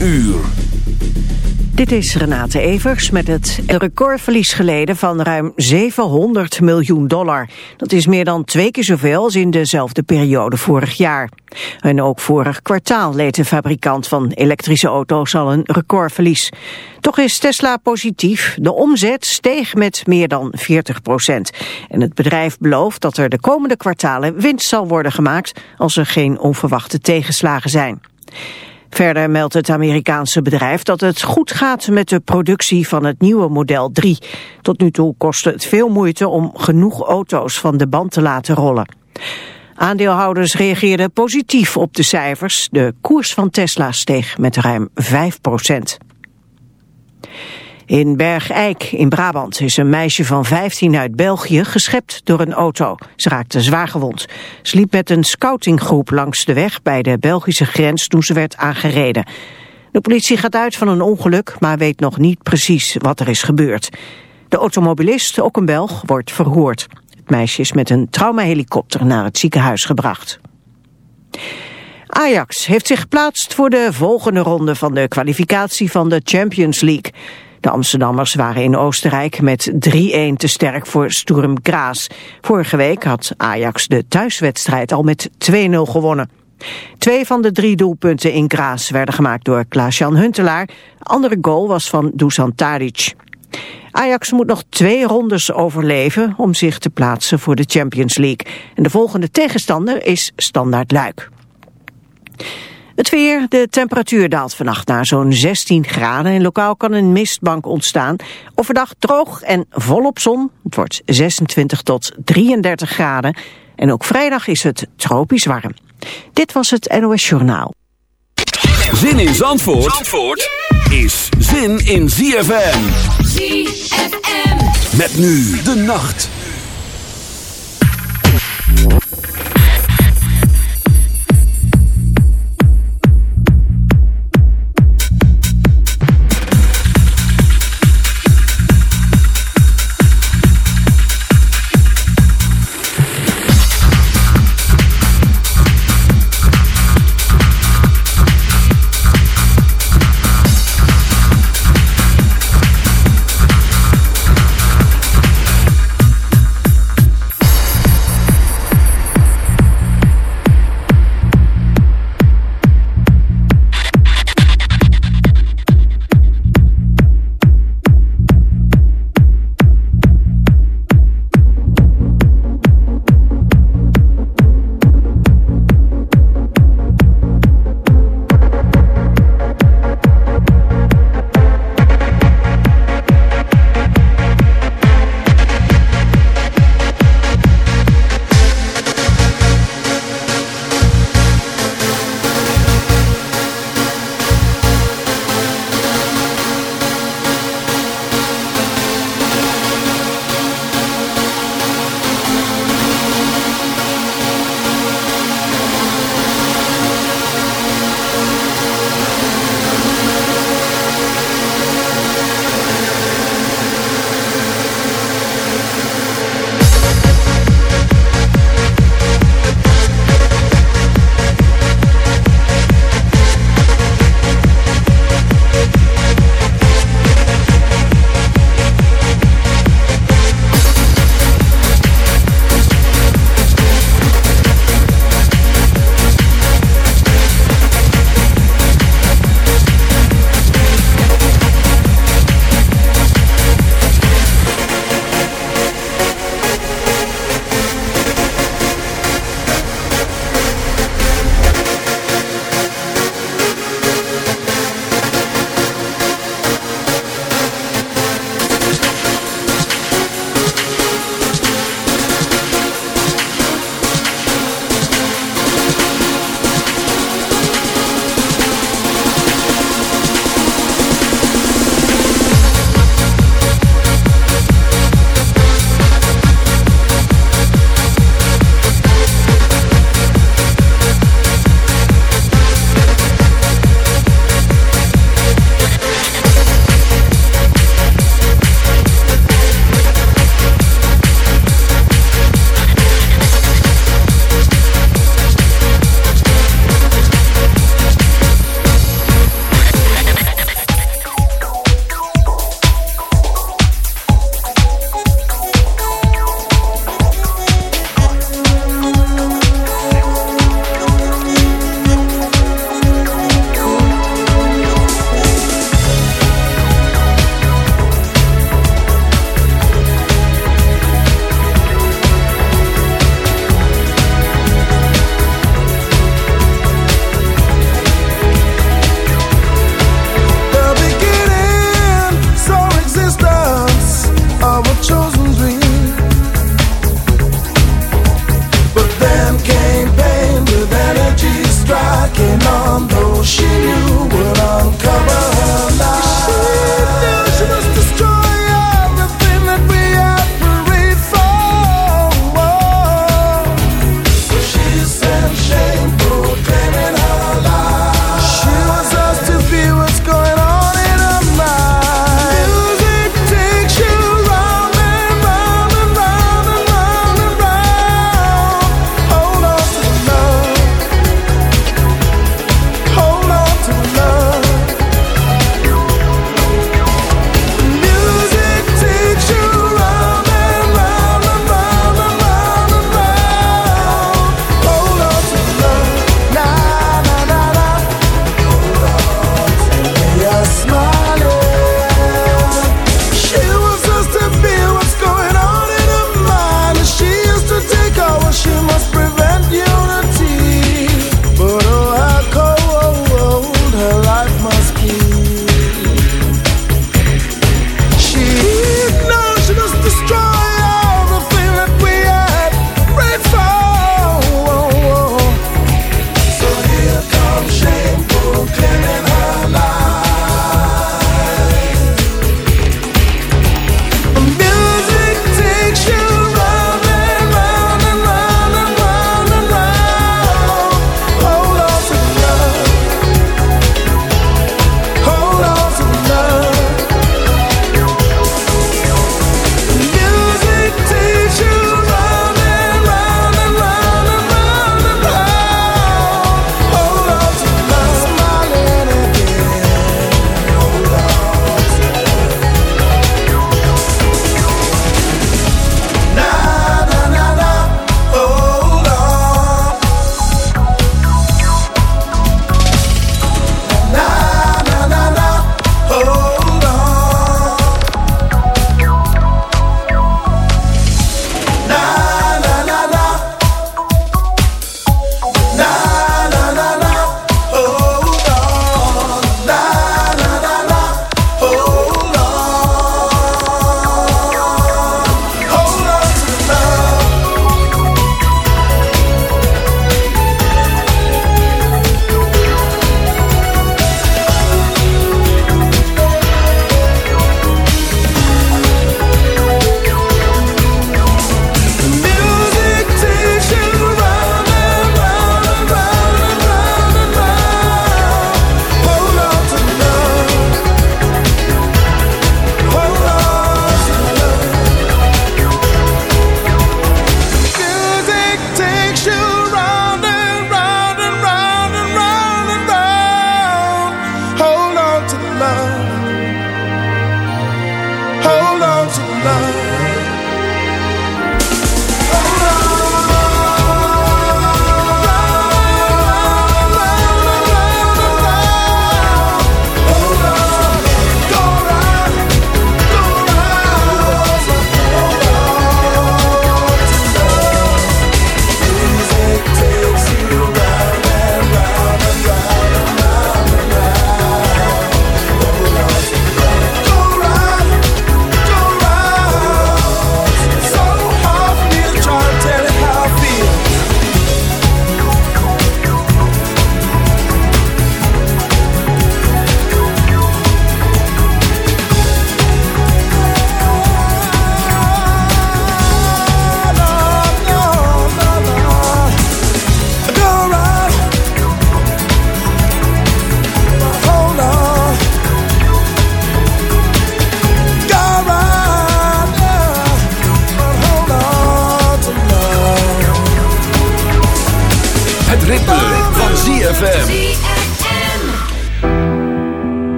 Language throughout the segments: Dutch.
uur. Dit is Renate Evers met het recordverlies geleden van ruim 700 miljoen dollar. Dat is meer dan twee keer zoveel als in dezelfde periode vorig jaar. En ook vorig kwartaal leed de fabrikant van elektrische auto's al een recordverlies. Toch is Tesla positief. De omzet steeg met meer dan 40 procent. En het bedrijf belooft dat er de komende kwartalen winst zal worden gemaakt als er geen onverwachte tegenslagen zijn. Verder meldt het Amerikaanse bedrijf dat het goed gaat met de productie van het nieuwe model 3. Tot nu toe kostte het veel moeite om genoeg auto's van de band te laten rollen. Aandeelhouders reageerden positief op de cijfers. De koers van Tesla steeg met ruim 5 procent. In Bergijk in Brabant is een meisje van 15 uit België geschept door een auto. Ze raakte zwaar gewond. Ze liep met een scoutinggroep langs de weg bij de Belgische grens toen ze werd aangereden. De politie gaat uit van een ongeluk, maar weet nog niet precies wat er is gebeurd. De automobilist, ook een Belg, wordt verhoord. Het meisje is met een traumahelikopter naar het ziekenhuis gebracht. Ajax heeft zich geplaatst voor de volgende ronde van de kwalificatie van de Champions League. De Amsterdammers waren in Oostenrijk met 3-1 te sterk voor Sturm Graz. Vorige week had Ajax de thuiswedstrijd al met 2-0 gewonnen. Twee van de drie doelpunten in Graz werden gemaakt door Klaas-Jan Huntelaar. De andere goal was van Dusan Tadic. Ajax moet nog twee rondes overleven om zich te plaatsen voor de Champions League. En de volgende tegenstander is Standaard Luik. Het weer, de temperatuur daalt vannacht naar zo'n 16 graden en lokaal kan een mistbank ontstaan. Overdag droog en volop zon. Het wordt 26 tot 33 graden. En ook vrijdag is het tropisch warm. Dit was het NOS Journaal. Zin in Zandvoort, Zandvoort is zin in ZFM. ZFM. Met nu de nacht.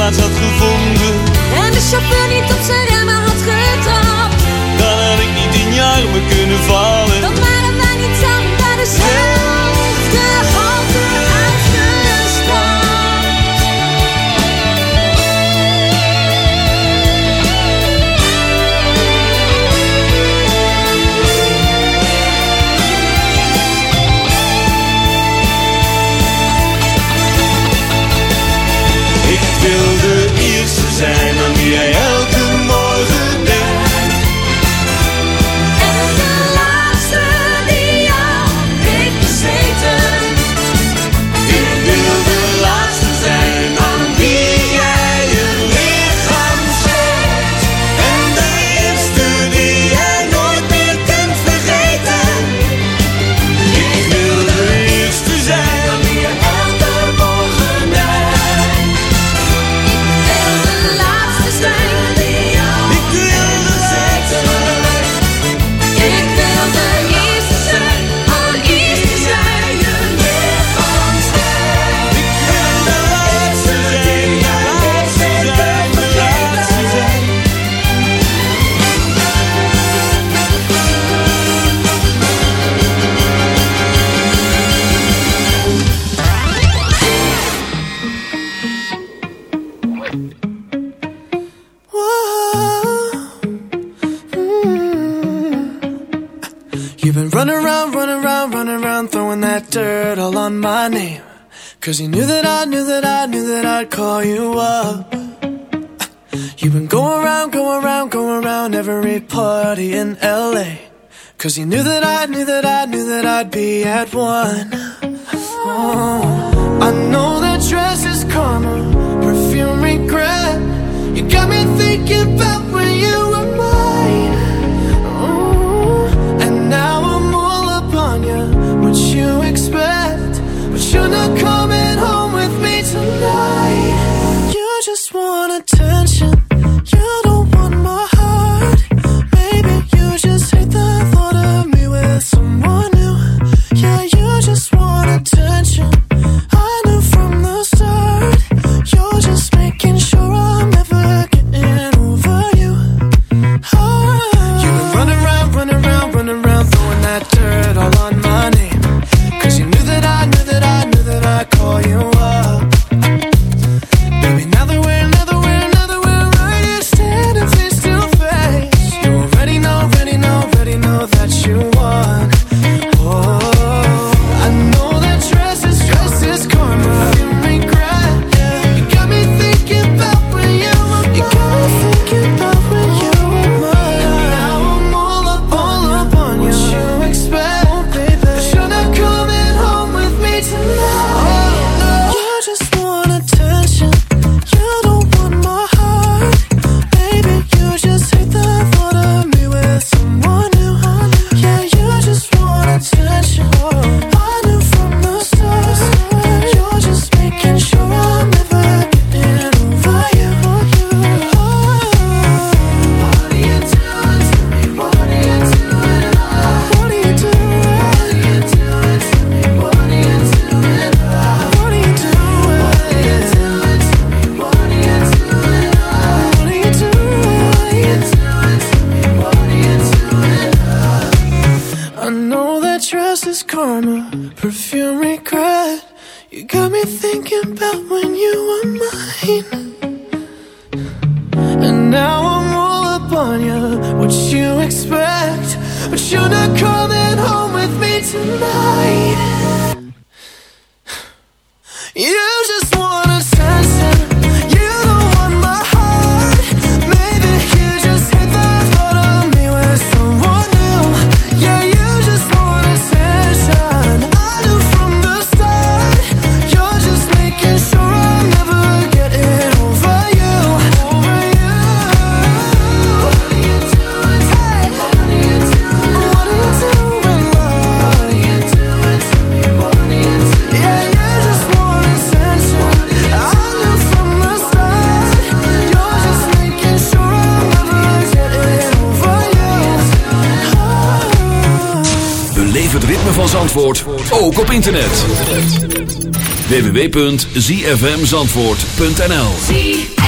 zitplaats had gevonden. En de chauffeur niet zijn op internet. www.zfmzandvoort.nl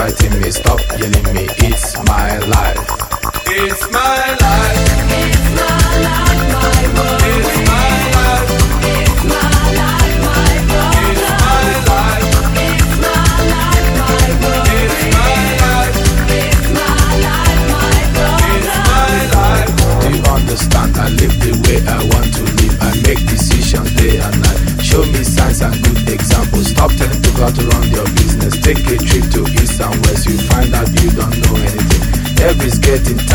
fighting me, stop yelling me, it's my life. It's my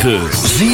Z.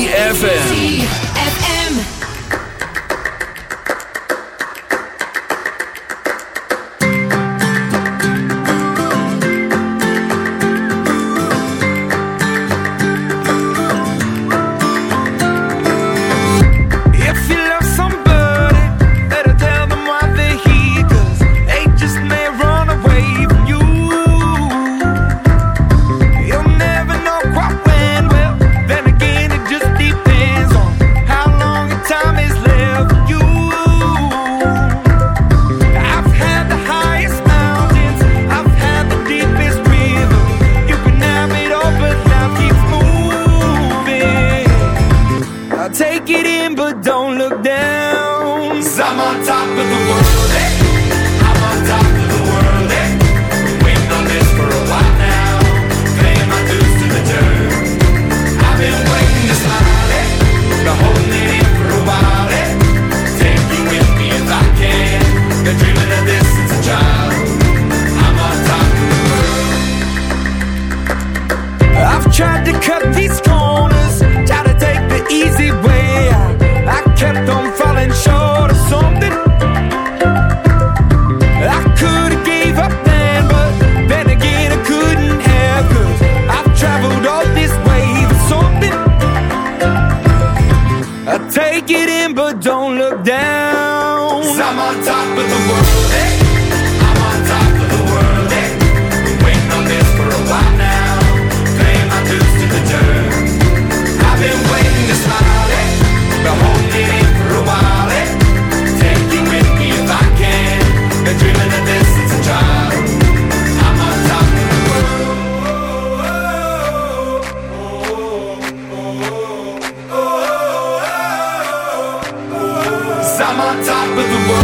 don't look down. i I'm on top of the world. Hey. the world.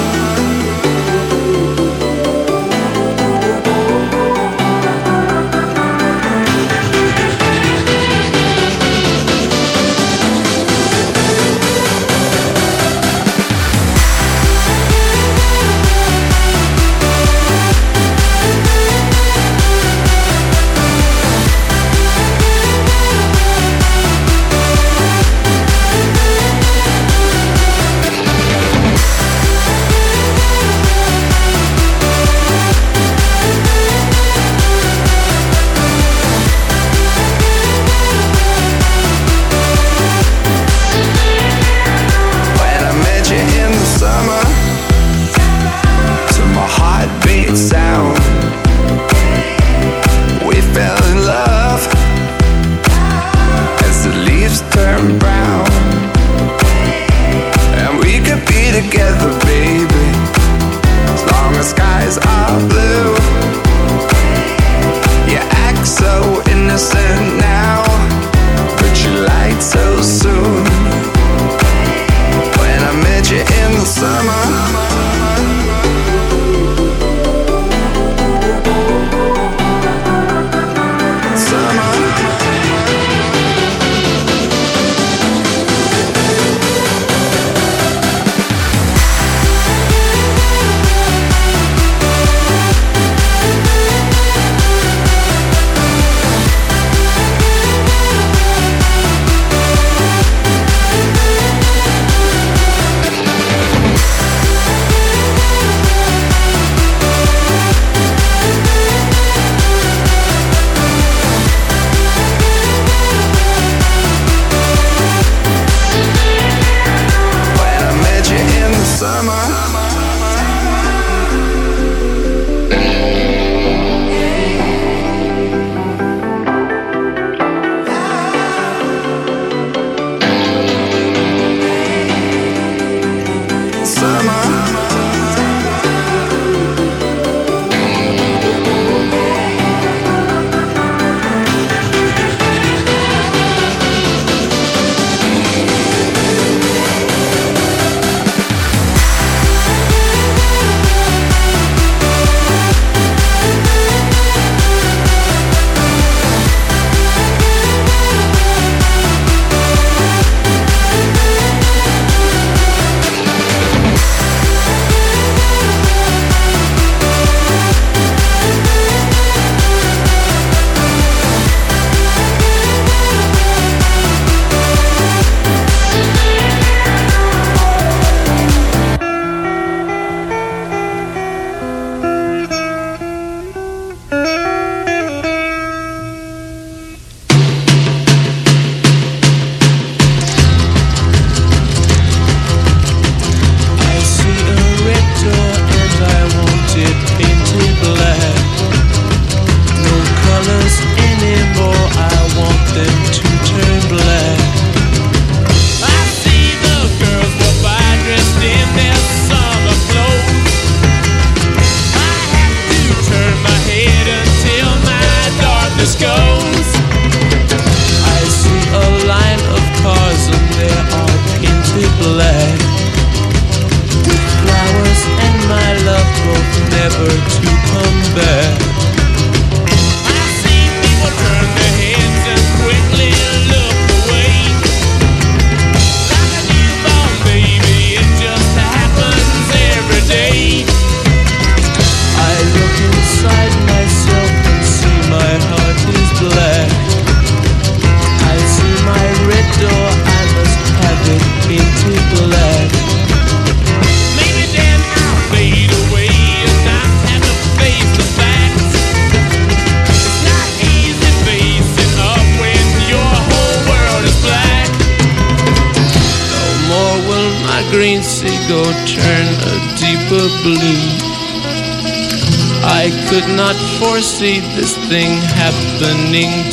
This thing happening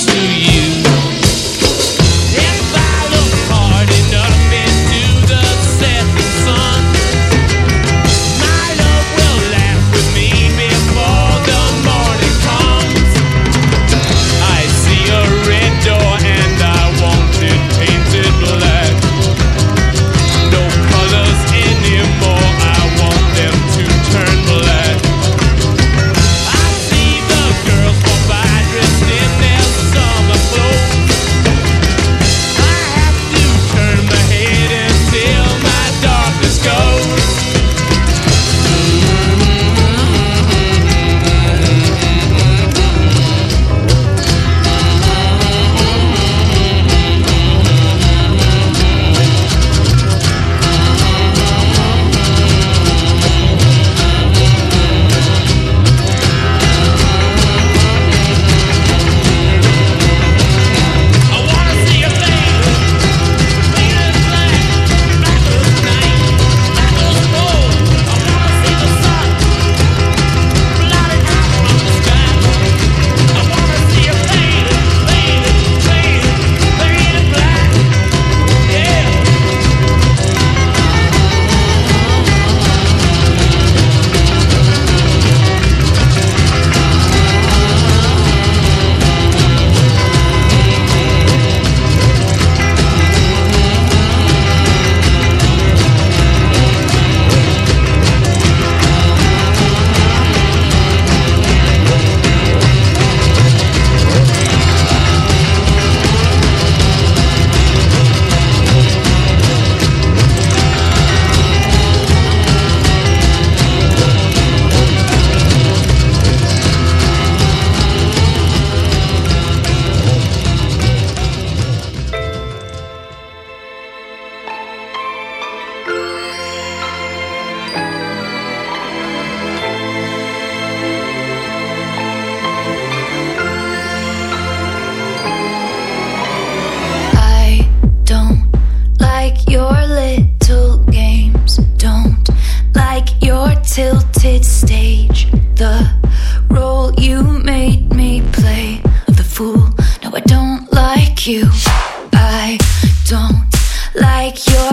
don't like your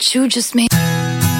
what you just made.